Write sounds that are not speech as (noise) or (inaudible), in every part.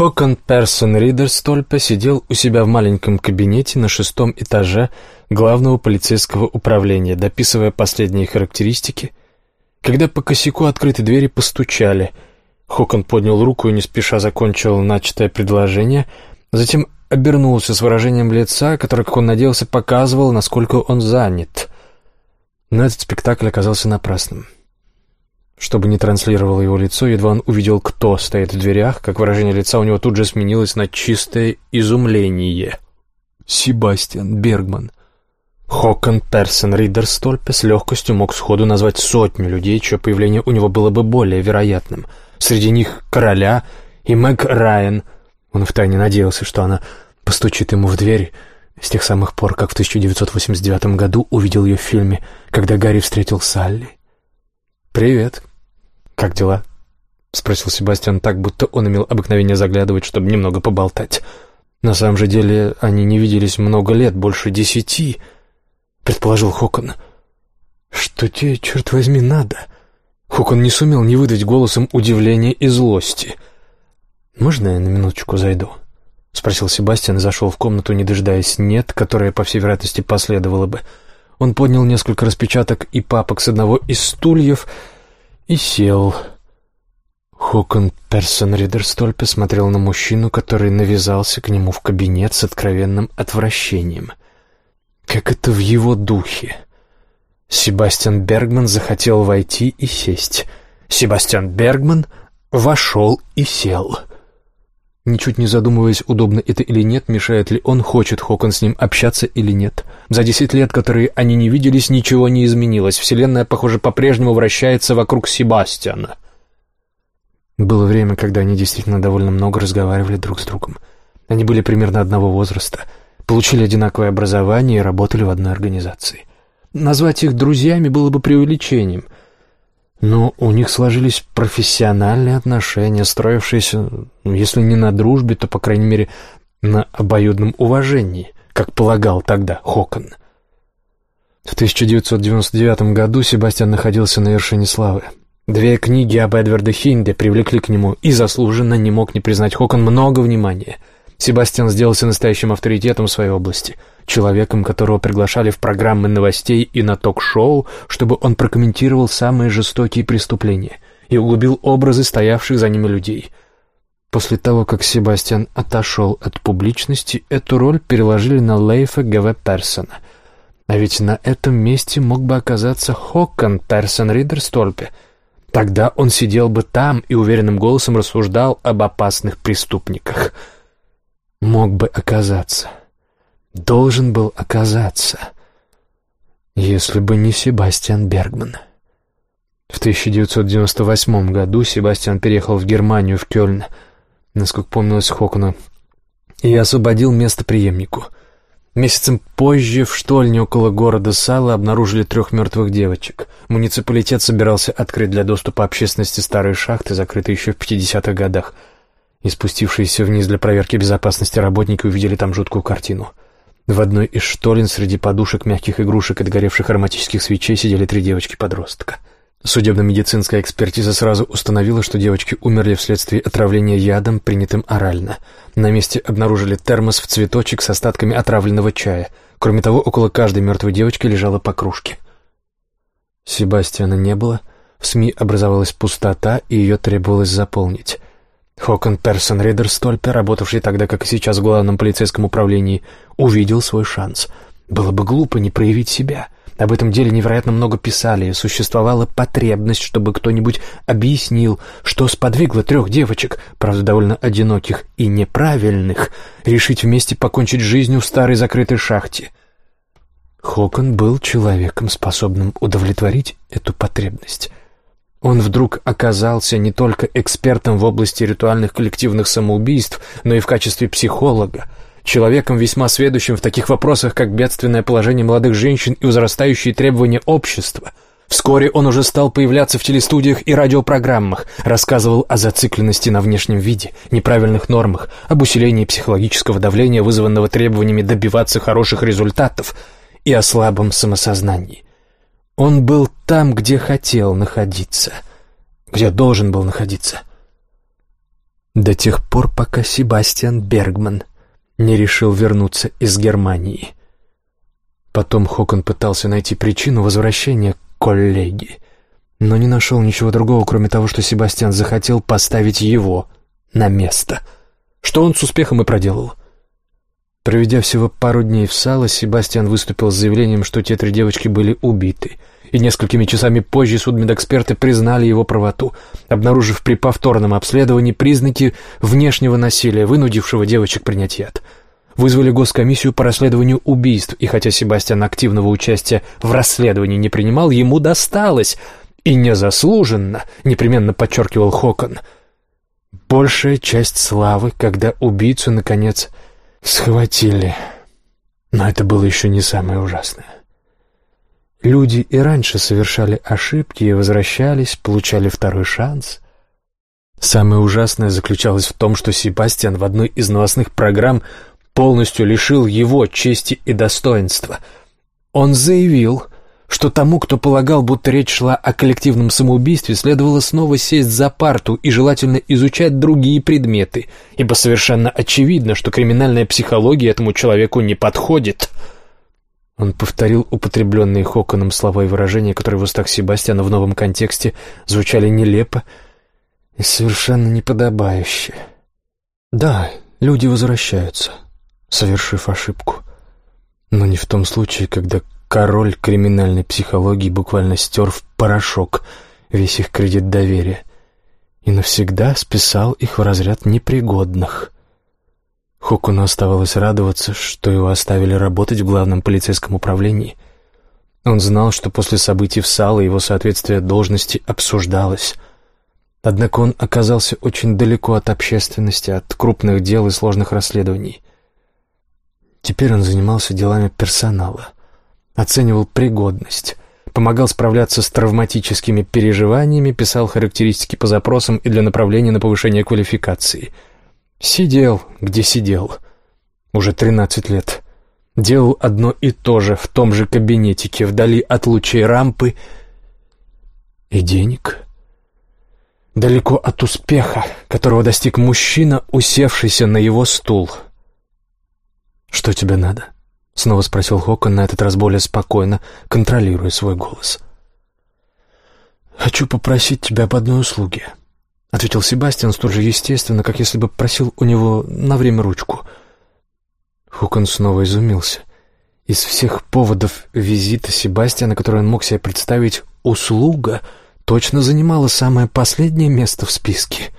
Хокон Персон Ридерстольпе сидел у себя в маленьком кабинете на шестом этаже главного полицейского управления, дописывая последние характеристики, когда по косяку открытой двери постучали. Хокон поднял руку и не спеша закончил начатое предложение, затем обернулся с выражением лица, которое, как он надеялся, показывал, насколько он занят. Но этот спектакль оказался напрасным. Чтобы не транслировало его лицо, едва он увидел, кто стоит в дверях, как выражение лица у него тут же сменилось на чистое изумление. Себастьян Бергман. Хокон Персон Ридерстольпе с легкостью мог сходу назвать сотню людей, чье появление у него было бы более вероятным. Среди них короля и Мэг Райан. Он втайне надеялся, что она постучит ему в дверь с тех самых пор, как в 1989 году увидел ее в фильме «Когда Гарри встретил Салли». «Привет», «Как дела?» — спросил Себастьян так, будто он имел обыкновение заглядывать, чтобы немного поболтать. «На самом же деле они не виделись много лет, больше десяти», — предположил Хокон. «Что тебе, черт возьми, надо?» Хокон не сумел не выдать голосом удивления и злости. «Можно я на минуточку зайду?» — спросил Себастьян и зашел в комнату, не дожидаясь «нет», которая, по всей вероятности, последовала бы. Он поднял несколько распечаток и папок с одного из стульев — и сел. Хокон Персон Ридерстольпе смотрел на мужчину, который навязался к нему в кабинет с откровенным отвращением. Как это в его духе? Себастьян Бергман захотел войти и сесть. Себастьян Бергман вошел и сел. Ничуть не задумываясь, удобно это или нет, мешает ли он, хочет Хокон с ним общаться или нет. За десять лет, которые они не виделись, ничего не изменилось. Вселенная, похоже, по-прежнему вращается вокруг Себастьяна. Было время, когда они действительно довольно много разговаривали друг с другом. Они были примерно одного возраста, получили одинаковое образование и работали в одной организации. Назвать их друзьями было бы преувеличением — но у них сложились профессиональные отношения, строившиеся, ну, если не на дружбе, то, по крайней мере, на обоюдном уважении, как полагал тогда Хокон. В 1999 году Себастьян находился на вершине славы. Две книги об Эдварде Хинде привлекли к нему, и заслуженно не мог не признать Хокон много внимания. Себастьян сделался настоящим авторитетом в своей области — человеком, которого приглашали в программы новостей и на ток-шоу, чтобы он прокомментировал самые жестокие преступления и углубил образы стоявших за ними людей. После того, как Себастьян отошел от публичности, эту роль переложили на Лейфа Г.В. Персона. А ведь на этом месте мог бы оказаться Хокон Персон Ридерстольпе. Тогда он сидел бы там и уверенным голосом рассуждал об опасных преступниках. Мог бы оказаться должен был оказаться, если бы не Себастьян Бергман. В 1998 году Себастьян переехал в Германию, в Кёльн, насколько помнилось Хокону, и освободил место преемнику. Месяцем позже в штольне около города Сала обнаружили трех мертвых девочек. Муниципалитет собирался открыть для доступа общественности старые шахты, закрытые еще в 50-х годах. И спустившиеся вниз для проверки безопасности работники увидели там жуткую картину — в одной из штолен среди подушек, мягких игрушек и догоревших ароматических свечей сидели три девочки-подростка. Судебно-медицинская экспертиза сразу установила, что девочки умерли вследствие отравления ядом, принятым орально. На месте обнаружили термос в цветочек с остатками отравленного чая. Кроме того, около каждой мертвой девочки лежала по кружке. Себастьяна не было, в СМИ образовалась пустота, и ее требовалось заполнить. Хокон Персон Ридерстольпе, работавший тогда, как и сейчас, в главном полицейском управлении, увидел свой шанс. Было бы глупо не проявить себя. Об этом деле невероятно много писали, и существовала потребность, чтобы кто-нибудь объяснил, что сподвигло трех девочек, правда, довольно одиноких и неправильных, решить вместе покончить жизнью в старой закрытой шахте. Хокон был человеком, способным удовлетворить эту потребность. Он вдруг оказался не только экспертом в области ритуальных коллективных самоубийств, но и в качестве психолога, человеком весьма сведущим в таких вопросах, как бедственное положение молодых женщин и возрастающие требования общества. Вскоре он уже стал появляться в телестудиях и радиопрограммах, рассказывал о зацикленности на внешнем виде, неправильных нормах, об усилении психологического давления, вызванного требованиями добиваться хороших результатов, и о слабом самосознании. Он был там, где хотел находиться, где должен был находиться. До тех пор, пока Себастьян Бергман не решил вернуться из Германии. Потом Хокон пытался найти причину возвращения коллеги, но не нашел ничего другого, кроме того, что Себастьян захотел поставить его на место, что он с успехом и проделал. Проведя всего пару дней в Сало, Себастьян выступил с заявлением, что те три девочки были убиты, и несколькими часами позже судмедэксперты признали его правоту, обнаружив при повторном обследовании признаки внешнего насилия, вынудившего девочек принять яд. Вызвали госкомиссию по расследованию убийств, и хотя Себастьян активного участия в расследовании не принимал, ему досталось, и незаслуженно, непременно подчеркивал Хокон. Большая часть славы, когда убийцу, наконец, Схватили. Но это было еще не самое ужасное. Люди и раньше совершали ошибки и возвращались, получали второй шанс. Самое ужасное заключалось в том, что Себастьян в одной из новостных программ полностью лишил его чести и достоинства. Он заявил, что тому, кто полагал, будто речь шла о коллективном самоубийстве, следовало снова сесть за парту и желательно изучать другие предметы, ибо совершенно очевидно, что криминальная психология этому человеку не подходит. Он повторил употребленные Хоконом слова и выражения, которые в устах Себастьяна в новом контексте звучали нелепо и совершенно неподобающе. Да, люди возвращаются, совершив ошибку, но не в том случае, когда король криминальной психологии буквально стер в порошок весь их кредит доверия и навсегда списал их в разряд непригодных. Хукуну оставалось радоваться, что его оставили работать в главном полицейском управлении. Он знал, что после событий в Сало его соответствие должности обсуждалось. Однако он оказался очень далеко от общественности, от крупных дел и сложных расследований. Теперь он занимался делами персонала — оценивал пригодность, помогал справляться с травматическими переживаниями, писал характеристики по запросам и для направления на повышение квалификации. Сидел, где сидел. Уже 13 лет. Делал одно и то же в том же кабинетике, вдали от лучей рампы и денег. Далеко от успеха, которого достиг мужчина, усевшийся на его стул. «Что тебе надо?» Снова спросил Хокон, на этот раз более спокойно, контролируя свой голос. «Хочу попросить тебя об одной услуге», — ответил Себастьян столь же естественно, как если бы просил у него на время ручку. Хокон снова изумился. Из всех поводов визита Себастьяна, который он мог себе представить, услуга точно занимала самое последнее место в списке.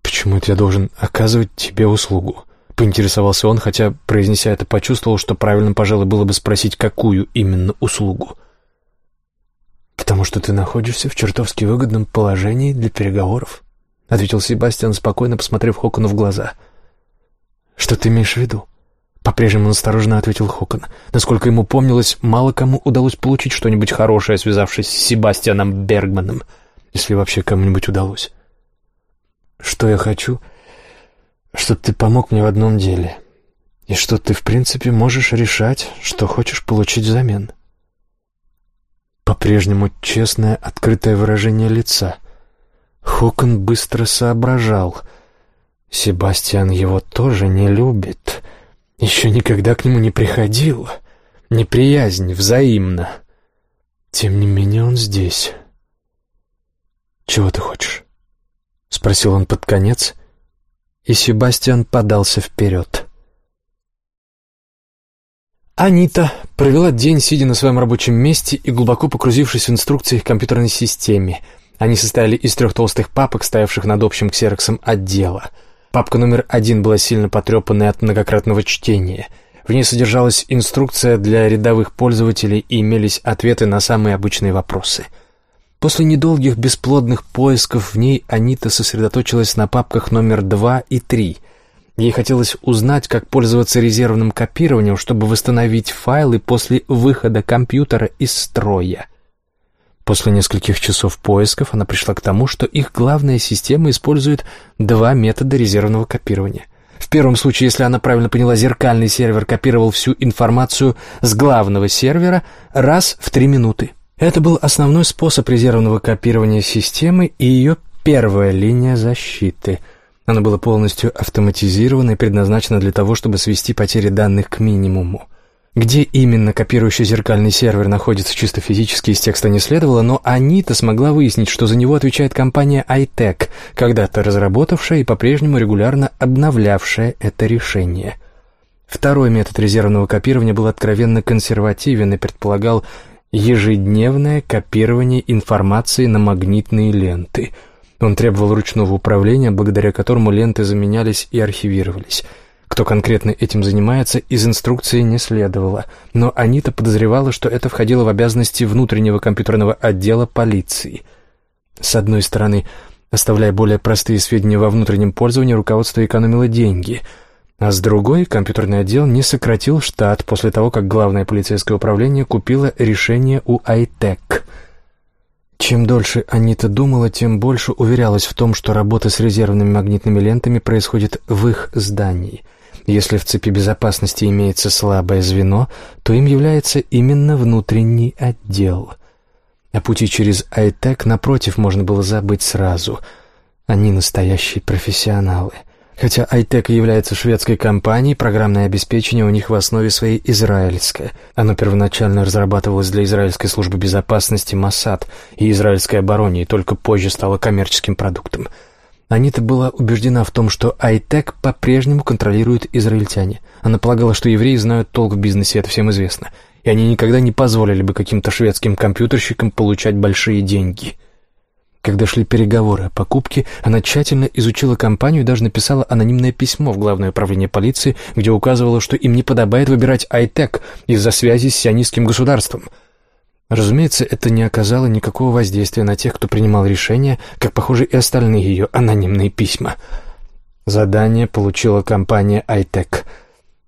«Почему это я должен оказывать тебе услугу?» — поинтересовался он, хотя, произнеся это, почувствовал, что правильно, пожалуй, было бы спросить, какую именно услугу. «Потому что ты находишься в чертовски выгодном положении для переговоров», — ответил Себастьян, спокойно посмотрев Хокону в глаза. «Что ты имеешь в виду?» По-прежнему осторожно ответил Хокон. Насколько ему помнилось, мало кому удалось получить что-нибудь хорошее, связавшись с Себастьяном Бергманом, если вообще кому-нибудь удалось. «Что я хочу?» Что ты помог мне в одном деле, и что ты, в принципе, можешь решать, что хочешь получить взамен. По-прежнему честное, открытое выражение лица. Хокон быстро соображал. Себастьян его тоже не любит. Еще никогда к нему не приходил. Неприязнь взаимна. Тем не менее он здесь. «Чего ты хочешь?» — спросил он под конец, и Себастьян подался вперед. Анита провела день, сидя на своем рабочем месте и глубоко погрузившись в инструкции к компьютерной системе. Они состояли из трех толстых папок, стоявших над общим ксероксом отдела. Папка номер один была сильно потрепанной от многократного чтения. В ней содержалась инструкция для рядовых пользователей и имелись ответы на самые обычные вопросы — После недолгих бесплодных поисков в ней Анита сосредоточилась на папках номер два и три. Ей хотелось узнать, как пользоваться резервным копированием, чтобы восстановить файлы после выхода компьютера из строя. После нескольких часов поисков она пришла к тому, что их главная система использует два метода резервного копирования. В первом случае, если она правильно поняла, зеркальный сервер копировал всю информацию с главного сервера раз в три минуты. Это был основной способ резервного копирования системы, и ее первая линия защиты. Оно было полностью автоматизировано и предназначено для того, чтобы свести потери данных к минимуму. Где именно копирующий зеркальный сервер находится чисто физически из текста не следовало, но Анита смогла выяснить, что за него отвечает компания iTech, когда-то разработавшая и по-прежнему регулярно обновлявшая это решение. Второй метод резервного копирования был откровенно консервативен и предполагал ежедневное копирование информации на магнитные ленты. Он требовал ручного управления, благодаря которому ленты заменялись и архивировались. Кто конкретно этим занимается, из инструкции не следовало, но Анита подозревала, что это входило в обязанности внутреннего компьютерного отдела полиции. С одной стороны, оставляя более простые сведения во внутреннем пользовании, руководство экономило деньги — а с другой, компьютерный отдел не сократил штат после того, как главное полицейское управление купило решение у iTech. Чем дольше Анита думала, тем больше уверялась в том, что работа с резервными магнитными лентами происходит в их здании. Если в цепи безопасности имеется слабое звено, то им является именно внутренний отдел. А пути через iTech, напротив, можно было забыть сразу. Они настоящие профессионалы — Хотя iTech является шведской компанией, программное обеспечение у них в основе своей израильское. Оно первоначально разрабатывалось для израильской службы безопасности Моссад и израильской обороны, и только позже стало коммерческим продуктом. Анита была убеждена в том, что iTech по-прежнему контролируют израильтяне. Она полагала, что евреи знают толк в бизнесе, это всем известно, и они никогда не позволили бы каким-то шведским компьютерщикам получать большие деньги – когда шли переговоры о покупке, она тщательно изучила компанию и даже написала анонимное письмо в Главное управление полиции, где указывала, что им не подобает выбирать iTech из-за связи с сионистским государством. Разумеется, это не оказало никакого воздействия на тех, кто принимал решения, как, похоже, и остальные ее анонимные письма. Задание получила компания iTech.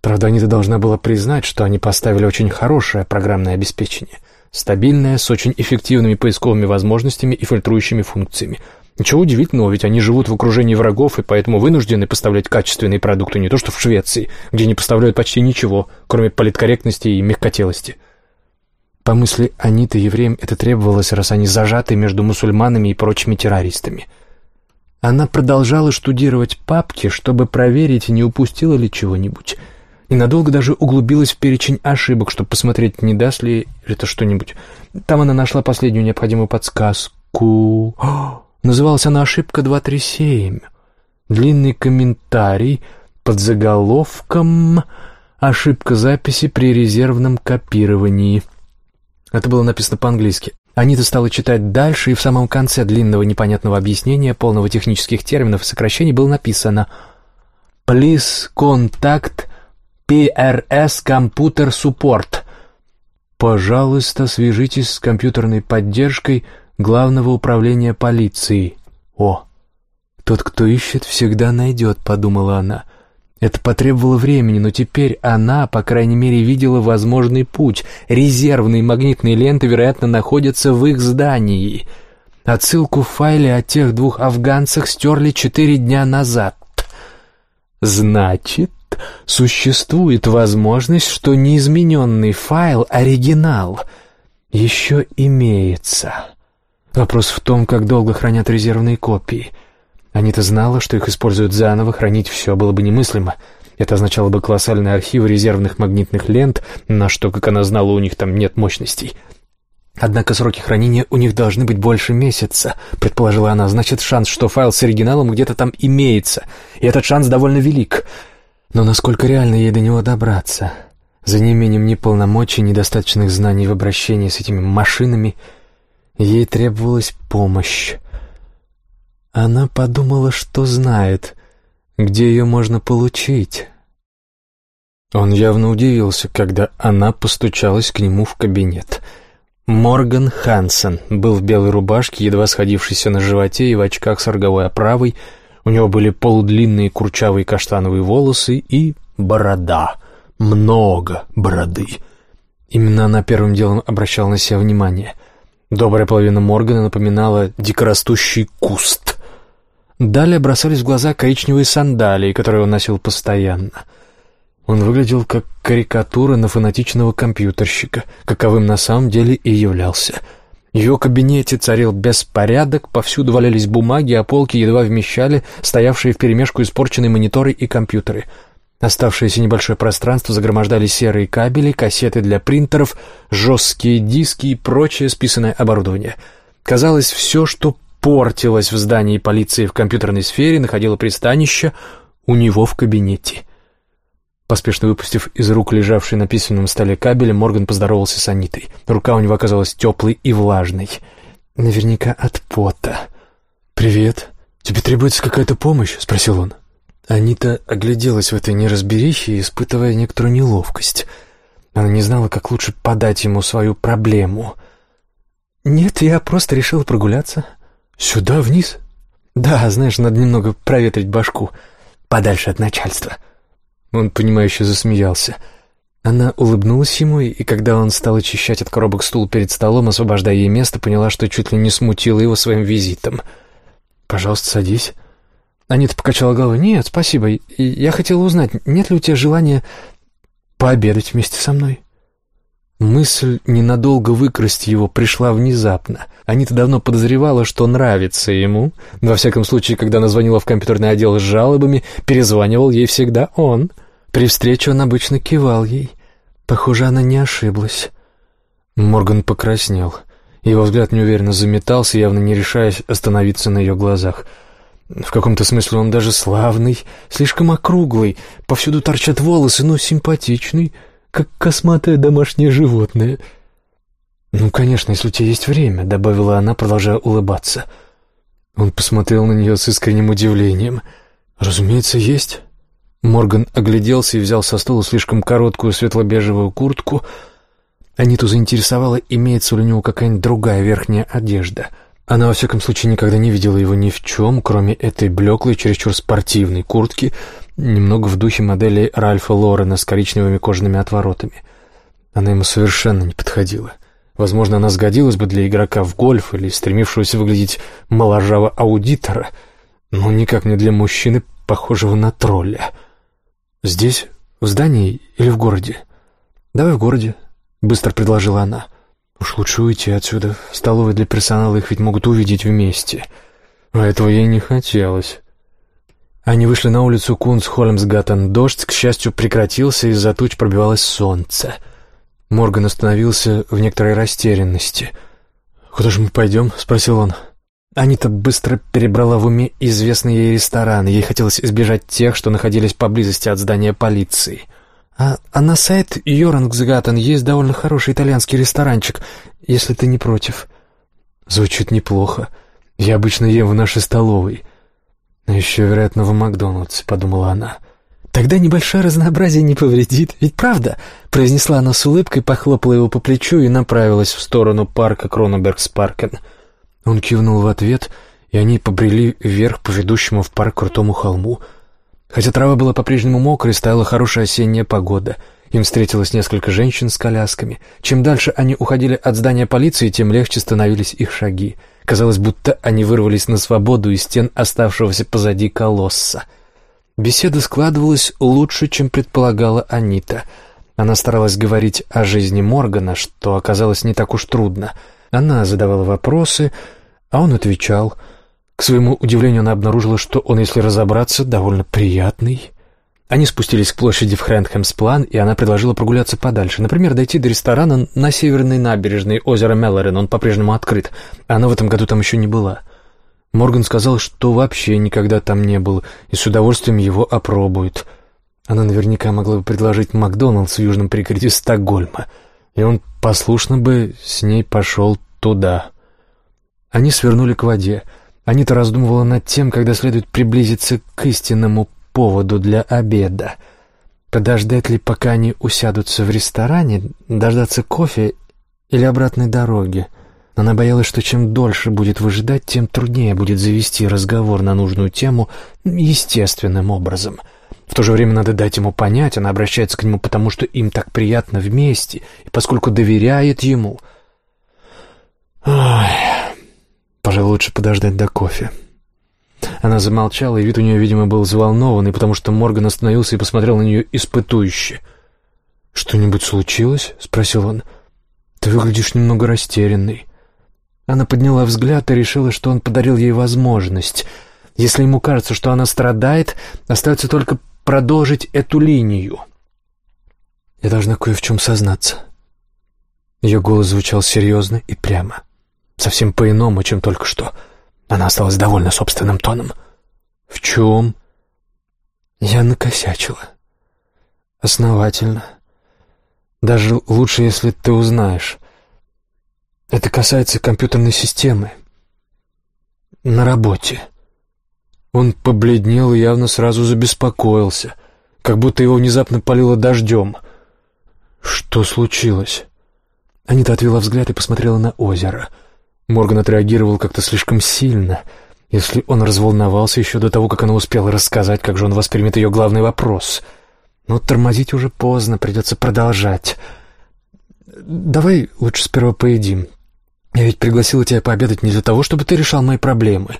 Правда, Анита должна была признать, что они поставили очень хорошее программное обеспечение — Стабильная, с очень эффективными поисковыми возможностями и фильтрующими функциями. Ничего удивительного, ведь они живут в окружении врагов и поэтому вынуждены поставлять качественные продукты не то что в Швеции, где не поставляют почти ничего, кроме политкорректности и мягкотелости. По мысли Аниты, евреям это требовалось, раз они зажаты между мусульманами и прочими террористами. Она продолжала штудировать папки, чтобы проверить, не упустила ли чего-нибудь – Ненадолго даже углубилась в перечень ошибок, чтобы посмотреть, не даст ли это что-нибудь. Там она нашла последнюю необходимую подсказку. О, называлась она «Ошибка 237». Длинный комментарий под заголовком «Ошибка записи при резервном копировании». Это было написано по-английски. Анита стала читать дальше, и в самом конце длинного непонятного объяснения, полного технических терминов и сокращений, было написано «Please contact PRS Computer Support. Пожалуйста, свяжитесь с компьютерной поддержкой Главного управления полиции. О, тот, кто ищет, всегда найдет, подумала она. Это потребовало времени, но теперь она, по крайней мере, видела возможный путь. Резервные магнитные ленты, вероятно, находятся в их здании. Отсылку в файле о тех двух афганцах стерли четыре дня назад. Значит, существует возможность, что неизмененный файл — оригинал. Еще имеется. Вопрос в том, как долго хранят резервные копии. Анита знала, что их используют заново, хранить все было бы немыслимо. Это означало бы колоссальные архивы резервных магнитных лент, на что, как она знала, у них там нет мощностей. Однако сроки хранения у них должны быть больше месяца, предположила она. Значит, шанс, что файл с оригиналом где-то там имеется, и этот шанс довольно велик. Но насколько реально ей до него добраться? За неимением ни полномочий, ни достаточных знаний в обращении с этими машинами ей требовалась помощь. Она подумала, что знает, где ее можно получить. Он явно удивился, когда она постучалась к нему в кабинет. Морган Хансен был в белой рубашке, едва сходившейся на животе и в очках с роговой оправой, у него были полудлинные курчавые каштановые волосы и борода. Много бороды. Именно она первым делом обращала на себя внимание. Добрая половина Моргана напоминала дикорастущий куст. Далее бросались в глаза коричневые сандалии, которые он носил постоянно. Он выглядел как карикатура на фанатичного компьютерщика, каковым на самом деле и являлся — В ее кабинете царил беспорядок, повсюду валялись бумаги, а полки едва вмещали стоявшие вперемешку испорченные мониторы и компьютеры. Оставшееся небольшое пространство загромождали серые кабели, кассеты для принтеров, жесткие диски и прочее списанное оборудование. Казалось, все, что портилось в здании полиции в компьютерной сфере, находило пристанище у него в кабинете. Поспешно выпустив из рук лежавший на письменном столе кабель, Морган поздоровался с Анитой. Рука у него оказалась теплой и влажной. Наверняка от пота. «Привет. Тебе требуется какая-то помощь?» — спросил он. Анита огляделась в этой неразберихе, испытывая некоторую неловкость. Она не знала, как лучше подать ему свою проблему. «Нет, я просто решила прогуляться». «Сюда, вниз?» «Да, знаешь, надо немного проветрить башку, подальше от начальства». Он, понимающе засмеялся. Она улыбнулась ему, и когда он стал очищать от коробок стул перед столом, освобождая ей место, поняла, что чуть ли не смутила его своим визитом. «Пожалуйста, садись». Анита покачала головой. «Нет, спасибо. Я хотела узнать, нет ли у тебя желания пообедать вместе со мной?» Мысль ненадолго выкрасть его пришла внезапно. Анита давно подозревала, что нравится ему. Во всяком случае, когда она звонила в компьютерный отдел с жалобами, перезванивал ей всегда он — при встрече он обычно кивал ей. Похоже, она не ошиблась. Морган покраснел. Его взгляд неуверенно заметался, явно не решаясь остановиться на ее глазах. В каком-то смысле он даже славный, слишком округлый, повсюду торчат волосы, но симпатичный, как косматое домашнее животное. «Ну, конечно, если у тебя есть время», — добавила она, продолжая улыбаться. Он посмотрел на нее с искренним удивлением. «Разумеется, есть». Морган огляделся и взял со стола слишком короткую светло-бежевую куртку. Аниту заинтересовало, имеется ли у него какая-нибудь другая верхняя одежда. Она, во всяком случае, никогда не видела его ни в чем, кроме этой блеклой, чересчур спортивной куртки, немного в духе модели Ральфа Лорена с коричневыми кожаными отворотами. Она ему совершенно не подходила. Возможно, она сгодилась бы для игрока в гольф или стремившегося выглядеть моложавого аудитора, но никак не для мужчины, похожего на тролля — «Здесь? В здании или в городе?» «Давай в городе», — быстро предложила она. «Уж лучше уйти отсюда. В столовой для персонала их ведь могут увидеть вместе. А этого ей не хотелось». Они вышли на улицу Кунс-Холмсгаттен. Дождь, к счастью, прекратился, из-за туч пробивалось солнце. Морган остановился в некоторой растерянности. «Куда же мы пойдем?» — спросил он. Анита быстро перебрала в уме известные ей рестораны. Ей хотелось избежать тех, что находились поблизости от здания полиции. А, а на сайт Йорангсгаттен есть довольно хороший итальянский ресторанчик, если ты не против. Звучит неплохо. Я обычно ем в нашей столовой. Но еще, вероятно, в Макдональдсе, подумала она. Тогда небольшое разнообразие не повредит, ведь правда? Произнесла она с улыбкой, похлопала его по плечу и направилась в сторону парка Кроненбергспаркен. Он кивнул в ответ, и они побрели вверх по ведущему в парк крутому холму. Хотя трава была по-прежнему мокрой, стояла хорошая осенняя погода. Им встретилось несколько женщин с колясками. Чем дальше они уходили от здания полиции, тем легче становились их шаги. Казалось, будто они вырвались на свободу из стен оставшегося позади колосса. Беседа складывалась лучше, чем предполагала Анита. Она старалась говорить о жизни Моргана, что оказалось не так уж трудно — она задавала вопросы, а он отвечал. К своему удивлению она обнаружила, что он, если разобраться, довольно приятный. Они спустились к площади в Хрендхэмсплан, и она предложила прогуляться подальше. Например, дойти до ресторана на северной набережной озера Меллорен, он по-прежнему открыт. Она в этом году там еще не была. Морган сказал, что вообще никогда там не был, и с удовольствием его опробует. Она наверняка могла бы предложить Макдоналдс в южном пригороде Стокгольма — и он послушно бы с ней пошел туда. Они свернули к воде. Анита раздумывала над тем, когда следует приблизиться к истинному поводу для обеда. Подождать ли, пока они усядутся в ресторане, дождаться кофе или обратной дороги? Она боялась, что чем дольше будет выжидать, тем труднее будет завести разговор на нужную тему естественным образом — в то же время надо дать ему понять, она обращается к нему потому, что им так приятно вместе, и поскольку доверяет ему. Ой, пожалуй, лучше подождать до кофе. Она замолчала, и вид у нее, видимо, был взволнованный, потому что Морган остановился и посмотрел на нее испытующе. «Что-нибудь случилось?» — спросил он. «Ты выглядишь немного растерянный». Она подняла взгляд и решила, что он подарил ей возможность. Если ему кажется, что она страдает, остается только продолжить эту линию. «Я должна кое в чем сознаться». Ее голос звучал серьезно и прямо. Совсем по-иному, чем только что. Она осталась довольна собственным тоном. «В чем?» «Я накосячила. Основательно. Даже лучше, если ты узнаешь. Это касается компьютерной системы. На работе». Он побледнел и явно сразу забеспокоился, как будто его внезапно полило дождем. «Что случилось?» Анита отвела взгляд и посмотрела на озеро. Морган отреагировал как-то слишком сильно. Если он разволновался еще до того, как она успела рассказать, как же он воспримет ее главный вопрос. Но тормозить уже поздно, придется продолжать. «Давай лучше сперва поедим. Я ведь пригласила тебя пообедать не для того, чтобы ты решал мои проблемы».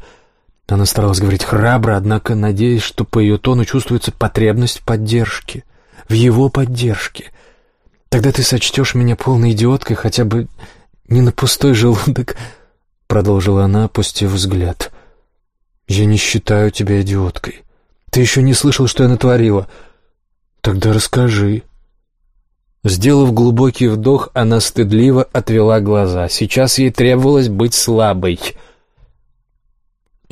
Она старалась говорить храбро, однако надеясь, что по ее тону чувствуется потребность в поддержке, в его поддержке. «Тогда ты сочтешь меня полной идиоткой хотя бы не на пустой желудок», — продолжила она, опустив взгляд. «Я не считаю тебя идиоткой. Ты еще не слышал, что я натворила. Тогда расскажи». Сделав глубокий вдох, она стыдливо отвела глаза. Сейчас ей требовалось быть слабой —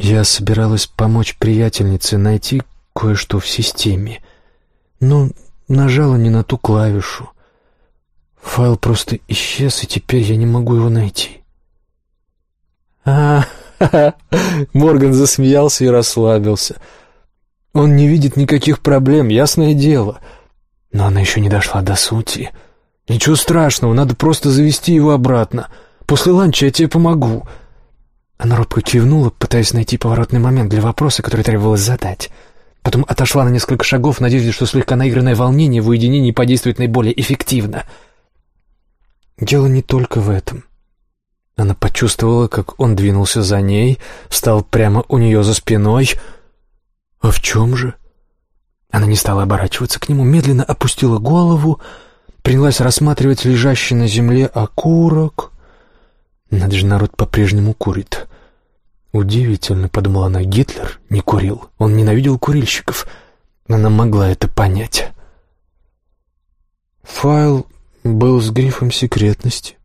я собиралась помочь приятельнице найти кое-что в системе, но нажала не на ту клавишу. Файл просто исчез, и теперь я не могу его найти. А, (laughs) Морган засмеялся и расслабился. Он не видит никаких проблем, ясное дело. Но она еще не дошла до сути. Ничего страшного, надо просто завести его обратно. После ланча я тебе помогу. Она робко кивнула, пытаясь найти поворотный момент для вопроса, который требовалось задать. Потом отошла на несколько шагов в надежде, что слегка наигранное волнение в уединении подействует наиболее эффективно. Дело не только в этом. Она почувствовала, как он двинулся за ней, встал прямо у нее за спиной. А в чем же? Она не стала оборачиваться к нему, медленно опустила голову, принялась рассматривать лежащий на земле окурок. Надо же, народ по-прежнему курит. Удивительно, подумала она, Гитлер не курил. Он ненавидел курильщиков. Она могла это понять. Файл был с грифом секретности.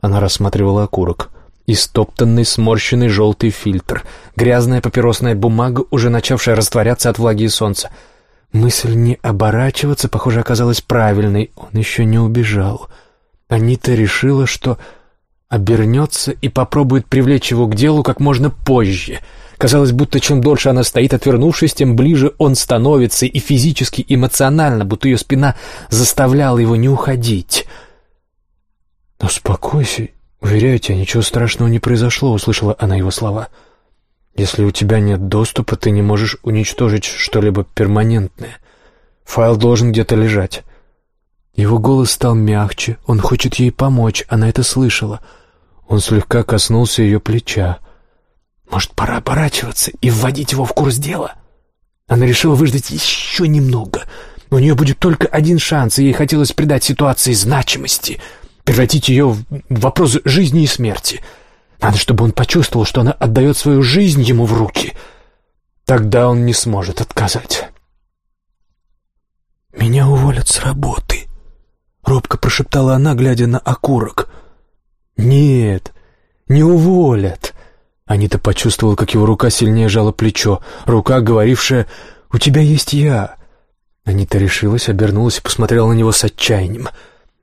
Она рассматривала окурок. Истоптанный, сморщенный желтый фильтр. Грязная папиросная бумага, уже начавшая растворяться от влаги и солнца. Мысль не оборачиваться, похоже, оказалась правильной. Он еще не убежал. Анита решила, что обернется и попробует привлечь его к делу как можно позже. Казалось, будто чем дольше она стоит, отвернувшись, тем ближе он становится и физически, и эмоционально, будто ее спина заставляла его не уходить. «Успокойся, уверяю тебя, ничего страшного не произошло», — услышала она его слова. «Если у тебя нет доступа, ты не можешь уничтожить что-либо перманентное. Файл должен где-то лежать». Его голос стал мягче, он хочет ей помочь, она это слышала — он слегка коснулся ее плеча. «Может, пора оборачиваться и вводить его в курс дела?» Она решила выждать еще немного. У нее будет только один шанс, и ей хотелось придать ситуации значимости, превратить ее в вопрос жизни и смерти. Надо, чтобы он почувствовал, что она отдает свою жизнь ему в руки. Тогда он не сможет отказать. «Меня уволят с работы», — робко прошептала она, глядя на окурок. «Нет, не уволят». Анита почувствовала, как его рука сильнее жала плечо, рука, говорившая «У тебя есть я». Анита решилась, обернулась и посмотрела на него с отчаянием.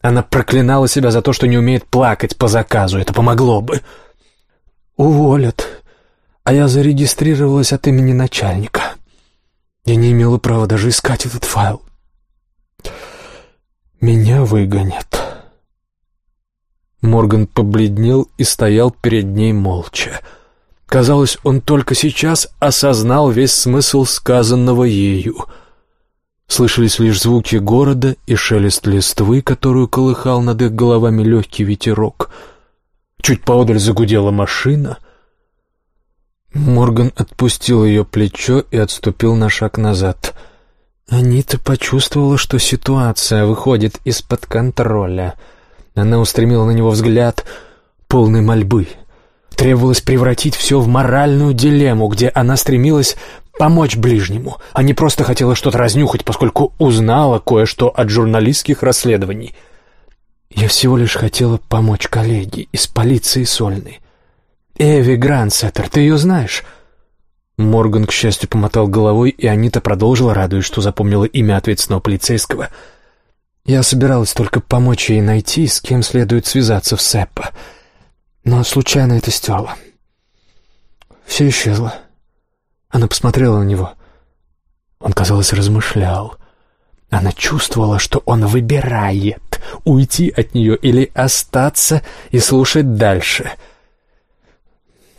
Она проклинала себя за то, что не умеет плакать по заказу. Это помогло бы. «Уволят. А я зарегистрировалась от имени начальника. Я не имела права даже искать этот файл. Меня выгонят». Морган побледнел и стоял перед ней молча. Казалось, он только сейчас осознал весь смысл сказанного ею. Слышались лишь звуки города и шелест листвы, которую колыхал над их головами легкий ветерок. Чуть поодаль загудела машина. Морган отпустил ее плечо и отступил на шаг назад. Анита почувствовала, что ситуация выходит из-под контроля — она устремила на него взгляд, полной мольбы. Требовалось превратить все в моральную дилемму, где она стремилась помочь ближнему, а не просто хотела что-то разнюхать, поскольку узнала кое-что от журналистских расследований. Я всего лишь хотела помочь коллеге из полиции Сольной. Эви Грансеттер, ты ее знаешь?» Морган, к счастью, помотал головой, и Анита продолжила, радуясь, что запомнила имя ответственного полицейского. «Я собиралась только помочь ей найти, с кем следует связаться в Сеппо, но случайно это стерла. Все исчезло». Она посмотрела на него. Он, казалось, размышлял. Она чувствовала, что он выбирает, уйти от нее или остаться и слушать дальше.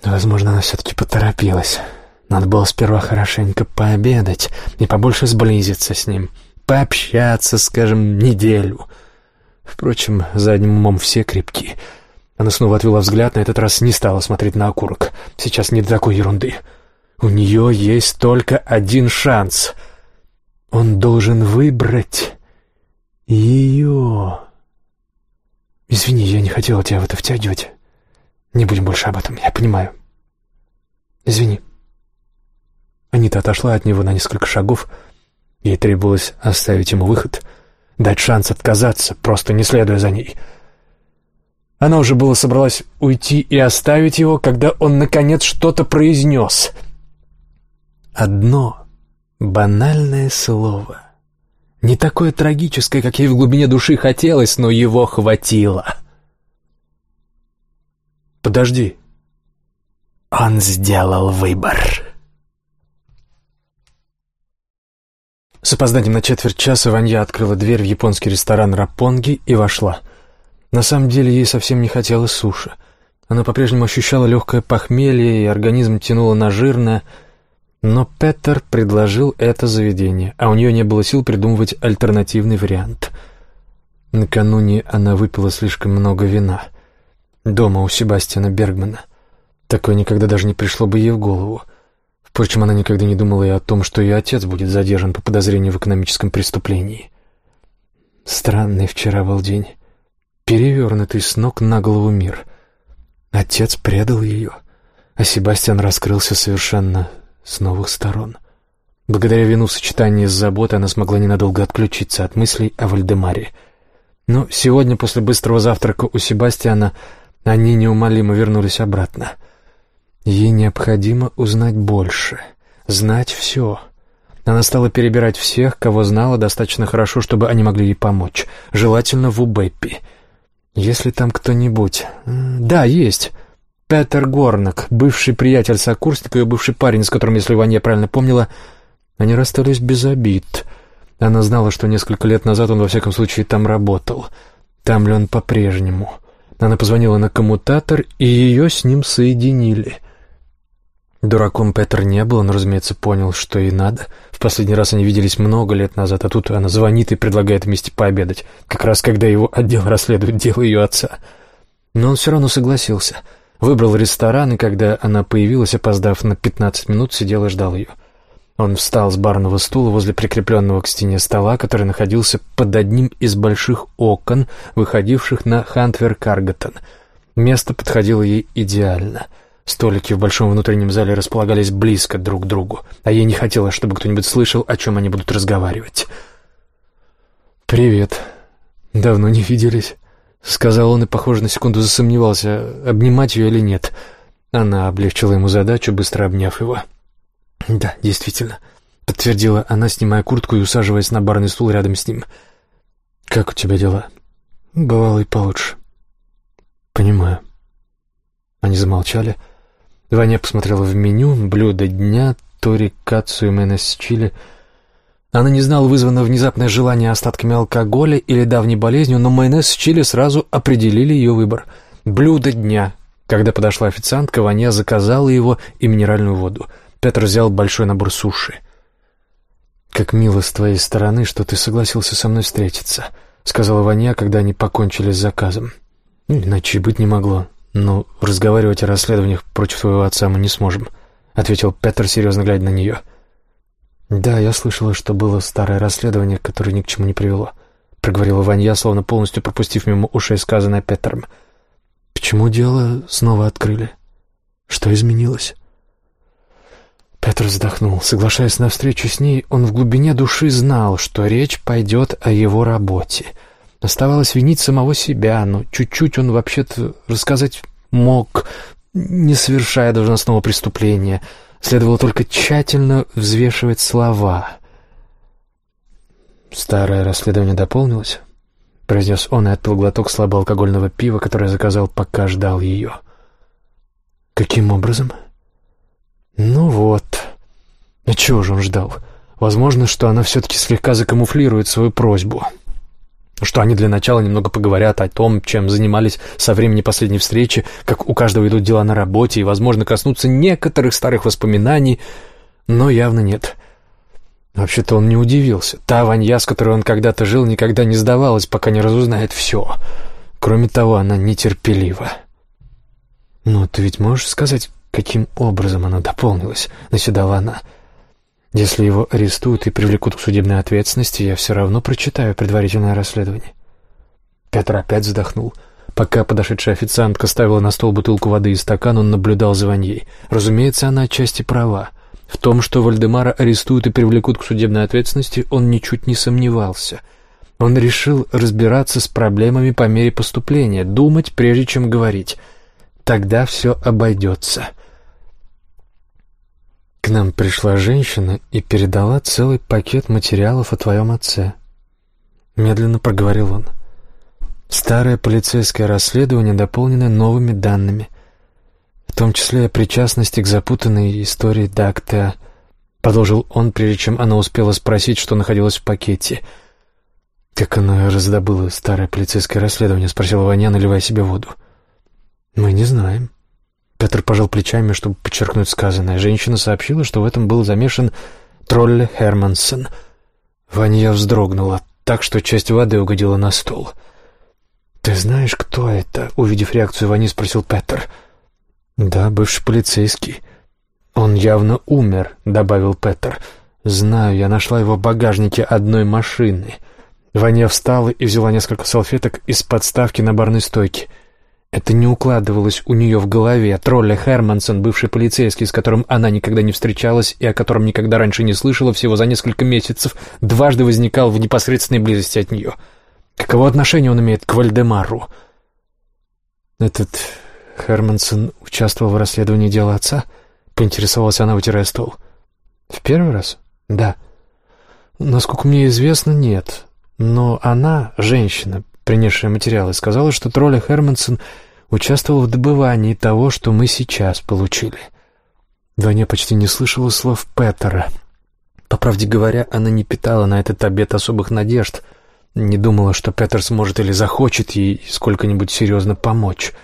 Возможно, она все-таки поторопилась. Надо было сперва хорошенько пообедать и побольше сблизиться с ним, пообщаться, скажем, неделю. Впрочем, задним умом все крепки. Она снова отвела взгляд, на этот раз не стала смотреть на окурок. Сейчас не до такой ерунды. У нее есть только один шанс. Он должен выбрать ее. Извини, я не хотела тебя в это втягивать. Не будем больше об этом, я понимаю. Извини. Анита отошла от него на несколько шагов. Ей требовалось оставить ему выход, дать шанс отказаться, просто не следуя за ней. Она уже было собралась уйти и оставить его, когда он, наконец, что-то произнес. Одно банальное слово. Не такое трагическое, как ей в глубине души хотелось, но его хватило. «Подожди». Он сделал выбор. С опозданием на четверть часа Ванья открыла дверь в японский ресторан «Рапонги» и вошла. На самом деле ей совсем не хотелось суши. Она по-прежнему ощущала легкое похмелье, и организм тянуло на жирное. Но Петер предложил это заведение, а у нее не было сил придумывать альтернативный вариант. Накануне она выпила слишком много вина. Дома у Себастьяна Бергмана. Такое никогда даже не пришло бы ей в голову. Впрочем, она никогда не думала и о том, что ее отец будет задержан по подозрению в экономическом преступлении. Странный вчера был день. Перевернутый с ног на голову мир. Отец предал ее, а Себастьян раскрылся совершенно с новых сторон. Благодаря вину в сочетании с заботой она смогла ненадолго отключиться от мыслей о Вальдемаре. Но сегодня, после быстрого завтрака у Себастьяна, они неумолимо вернулись обратно — Ей необходимо узнать больше, знать все. Она стала перебирать всех, кого знала достаточно хорошо, чтобы они могли ей помочь. Желательно в Убеппи. Если там кто-нибудь... Да, есть. Петер Горнак, бывший приятель сокурсника и бывший парень, с которым, если Ваня правильно помнила, они расстались без обид. Она знала, что несколько лет назад он, во всяком случае, там работал. Там ли он по-прежнему? Она позвонила на коммутатор, и ее с ним соединили — Дураком Петр не был, он, разумеется, понял, что и надо. В последний раз они виделись много лет назад, а тут она звонит и предлагает вместе пообедать, как раз когда его отдел расследует дело ее отца. Но он все равно согласился. Выбрал ресторан, и когда она появилась, опоздав на пятнадцать минут, сидел и ждал ее. Он встал с барного стула возле прикрепленного к стене стола, который находился под одним из больших окон, выходивших на Хантвер-Каргатон. Место подходило ей идеально — Столики в большом внутреннем зале располагались близко друг к другу, а ей не хотелось, чтобы кто-нибудь слышал, о чем они будут разговаривать. «Привет. Давно не виделись», — сказал он и, похоже, на секунду засомневался, обнимать ее или нет. Она облегчила ему задачу, быстро обняв его. «Да, действительно», — подтвердила она, снимая куртку и усаживаясь на барный стул рядом с ним. «Как у тебя дела?» «Бывало и получше». «Понимаю». Они замолчали. Ваня посмотрела в меню «Блюдо дня», «Тори Кацу и Менес Чили». Она не знала, вызвано внезапное желание остатками алкоголя или давней болезнью, но майонез чили сразу определили ее выбор. «Блюдо дня». Когда подошла официантка, Ваня заказала его и минеральную воду. Петр взял большой набор суши. «Как мило с твоей стороны, что ты согласился со мной встретиться», — сказала Ваня, когда они покончили с заказом. «Ну, иначе быть не могло. «Ну, разговаривать о расследованиях против твоего отца мы не сможем», — ответил Петр, серьезно глядя на нее. «Да, я слышала, что было старое расследование, которое ни к чему не привело», — проговорила Ванья, словно полностью пропустив мимо ушей сказанное Петром. Почему дело снова открыли? Что изменилось? Петр вздохнул. Соглашаясь на встречу с ней, он в глубине души знал, что речь пойдет о его работе. Оставалось винить самого себя, но чуть-чуть он вообще-то рассказать мог, не совершая должностного преступления. Следовало только тщательно взвешивать слова. «Старое расследование дополнилось?» — произнес он и отпил глоток слабоалкогольного пива, которое заказал, пока ждал ее. «Каким образом?» «Ну вот. А чего же он ждал? Возможно, что она все-таки слегка закамуфлирует свою просьбу» что они для начала немного поговорят о том, чем занимались со времени последней встречи, как у каждого идут дела на работе, и, возможно, коснуться некоторых старых воспоминаний, но явно нет. Вообще-то он не удивился. Та Ванья, с которой он когда-то жил, никогда не сдавалась, пока не разузнает все. Кроме того, она нетерпелива. «Ну, ты ведь можешь сказать, каким образом она дополнилась?» — наседала она. — если его арестуют и привлекут к судебной ответственности, я все равно прочитаю предварительное расследование. Петр опять вздохнул. Пока подошедшая официантка ставила на стол бутылку воды и стакан, он наблюдал за Ваньей. Разумеется, она отчасти права. В том, что Вальдемара арестуют и привлекут к судебной ответственности, он ничуть не сомневался. Он решил разбираться с проблемами по мере поступления, думать, прежде чем говорить. Тогда все обойдется. К нам пришла женщина и передала целый пакет материалов о твоем отце. Медленно проговорил он. Старое полицейское расследование, дополненное новыми данными, в том числе о причастности к запутанной истории Дакта, продолжил он, прежде чем она успела спросить, что находилось в пакете. «Как она раздобыла старое полицейское расследование?» — спросила Ваня, наливая себе воду. «Мы не знаем». Петр пожал плечами, чтобы подчеркнуть сказанное. Женщина сообщила, что в этом был замешан Тролле Хермансон. Ваня вздрогнула так, что часть воды угодила на стол. «Ты знаешь, кто это?» — увидев реакцию Вани, спросил Петр. «Да, бывший полицейский». «Он явно умер», — добавил Петр. «Знаю, я нашла его в багажнике одной машины». Ваня встала и взяла несколько салфеток из подставки на барной стойке. Это не укладывалось у нее в голове. Тролля Хермансон, бывший полицейский, с которым она никогда не встречалась и о котором никогда раньше не слышала, всего за несколько месяцев, дважды возникал в непосредственной близости от нее. Каково отношение он имеет к Вальдемару? Этот Хермансон участвовал в расследовании дела отца? Поинтересовалась она, вытирая стол. В первый раз? Да. Насколько мне известно, нет. Но она, женщина, принесшая материалы, сказала, что тролля Хермансон участвовал в добывании того, что мы сейчас получили. Ваня почти не слышала слов Петера. По правде говоря, она не питала на этот обед особых надежд, не думала, что Петер сможет или захочет ей сколько-нибудь серьезно помочь.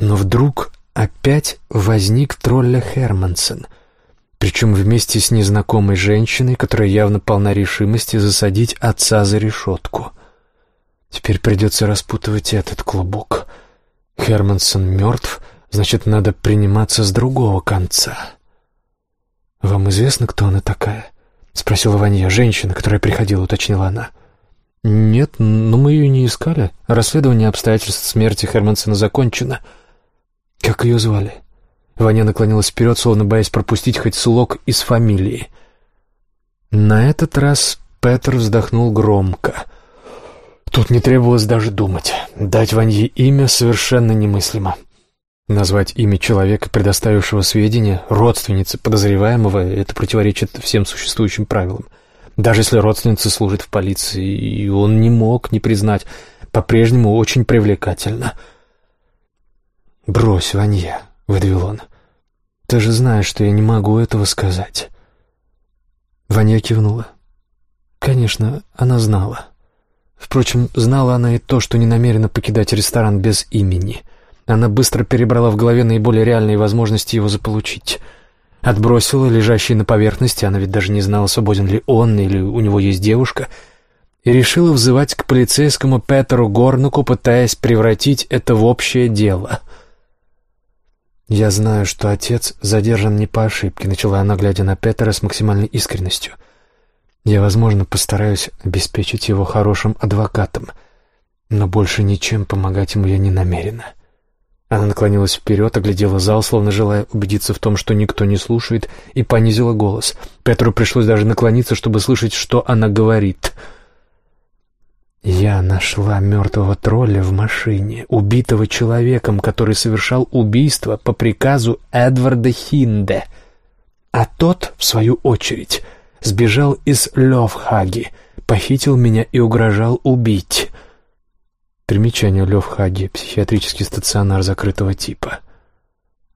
Но вдруг опять возник тролля Хермансон, причем вместе с незнакомой женщиной, которая явно полна решимости засадить отца за решетку — Теперь придется распутывать этот клубок. Хермансон мертв, значит, надо приниматься с другого конца. «Вам известно, кто она такая?» — спросила Ванья. «Женщина, которая приходила», — уточнила она. «Нет, но мы ее не искали. Расследование обстоятельств смерти Хермансона закончено». «Как ее звали?» Ваня наклонилась вперед, словно боясь пропустить хоть слог из фамилии. На этот раз Петр вздохнул громко — Тут не требовалось даже думать. Дать Ванье имя совершенно немыслимо. Назвать имя человека, предоставившего сведения, родственницы подозреваемого, это противоречит всем существующим правилам. Даже если родственница служит в полиции, и он не мог не признать, по-прежнему очень привлекательно. «Брось, Ванья», — выдавил он. «Ты же знаешь, что я не могу этого сказать». Ваня кивнула. Конечно, она знала. Впрочем, знала она и то, что не намерена покидать ресторан без имени. Она быстро перебрала в голове наиболее реальные возможности его заполучить. Отбросила лежащие на поверхности, она ведь даже не знала, свободен ли он или у него есть девушка, и решила взывать к полицейскому Петеру Горнуку, пытаясь превратить это в общее дело. «Я знаю, что отец задержан не по ошибке», — начала она, глядя на Петера с максимальной искренностью — я, возможно, постараюсь обеспечить его хорошим адвокатом, но больше ничем помогать ему я не намерена. Она наклонилась вперед, оглядела зал, словно желая убедиться в том, что никто не слушает, и понизила голос. Петру пришлось даже наклониться, чтобы слышать, что она говорит. «Я нашла мертвого тролля в машине, убитого человеком, который совершал убийство по приказу Эдварда Хинде. А тот, в свою очередь, сбежал из Левхаги, похитил меня и угрожал убить». Примечание Левхаги, психиатрический стационар закрытого типа.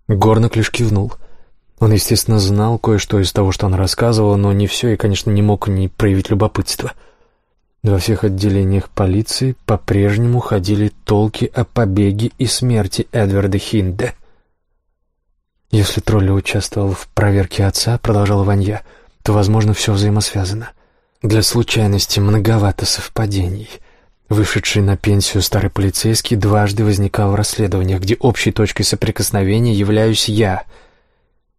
Горнок лишь кивнул. Он, естественно, знал кое-что из того, что она рассказывала, но не все и, конечно, не мог не проявить любопытства. Во всех отделениях полиции по-прежнему ходили толки о побеге и смерти Эдварда Хинде. «Если тролли участвовал в проверке отца», — продолжала Ванья, — «то, возможно, все взаимосвязано. Для случайности многовато совпадений». Вышедший на пенсию старый полицейский дважды возникал в расследованиях, где общей точкой соприкосновения являюсь я.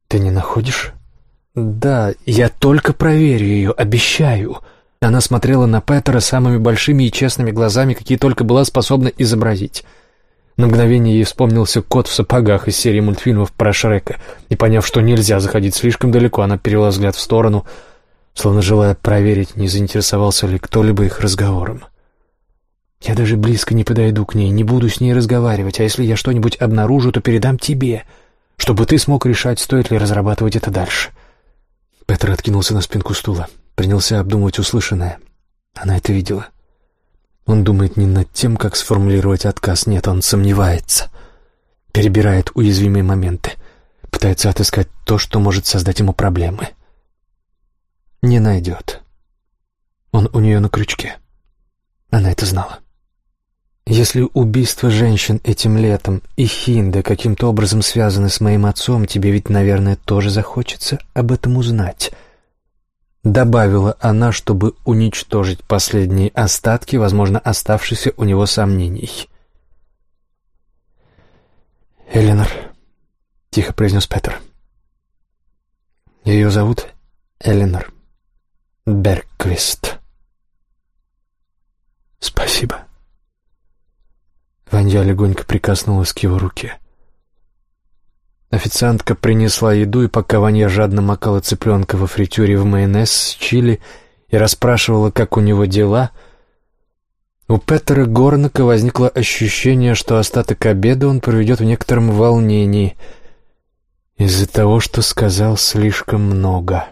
Ты не находишь? Да, я только проверю ее, обещаю. Она смотрела на Петера самыми большими и честными глазами, какие только была способна изобразить. На мгновение ей вспомнился кот в сапогах из серии мультфильмов про Шрека, и, поняв, что нельзя заходить слишком далеко, она перевела взгляд в сторону, словно желая проверить, не заинтересовался ли кто-либо их разговором. Я даже близко не подойду к ней, не буду с ней разговаривать, а если я что-нибудь обнаружу, то передам тебе, чтобы ты смог решать, стоит ли разрабатывать это дальше». Петр откинулся на спинку стула, принялся обдумывать услышанное. Она это видела. Он думает не над тем, как сформулировать отказ, нет, он сомневается. Перебирает уязвимые моменты, пытается отыскать то, что может создать ему проблемы. Не найдет. Он у нее на крючке. Она это знала. Если убийство женщин этим летом и Хинда каким-то образом связаны с моим отцом, тебе ведь, наверное, тоже захочется об этом узнать. Добавила она, чтобы уничтожить последние остатки, возможно, оставшихся у него сомнений. «Эленор», — тихо произнес Петр. «Ее зовут Эленор Берквист». «Спасибо». Ванья легонько прикоснулась к его руке. Официантка принесла еду, и пока Ванья жадно макала цыпленка во фритюре в майонез с чили и расспрашивала, как у него дела, у Петера Горнака возникло ощущение, что остаток обеда он проведет в некотором волнении из-за того, что сказал слишком много.